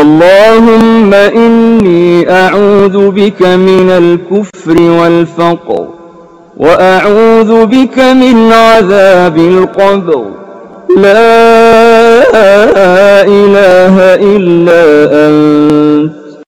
اللهم إني أعوذ بك من الكفر والفقر وأعوذ بك من عذاب القبر. لا إله إلا أنت.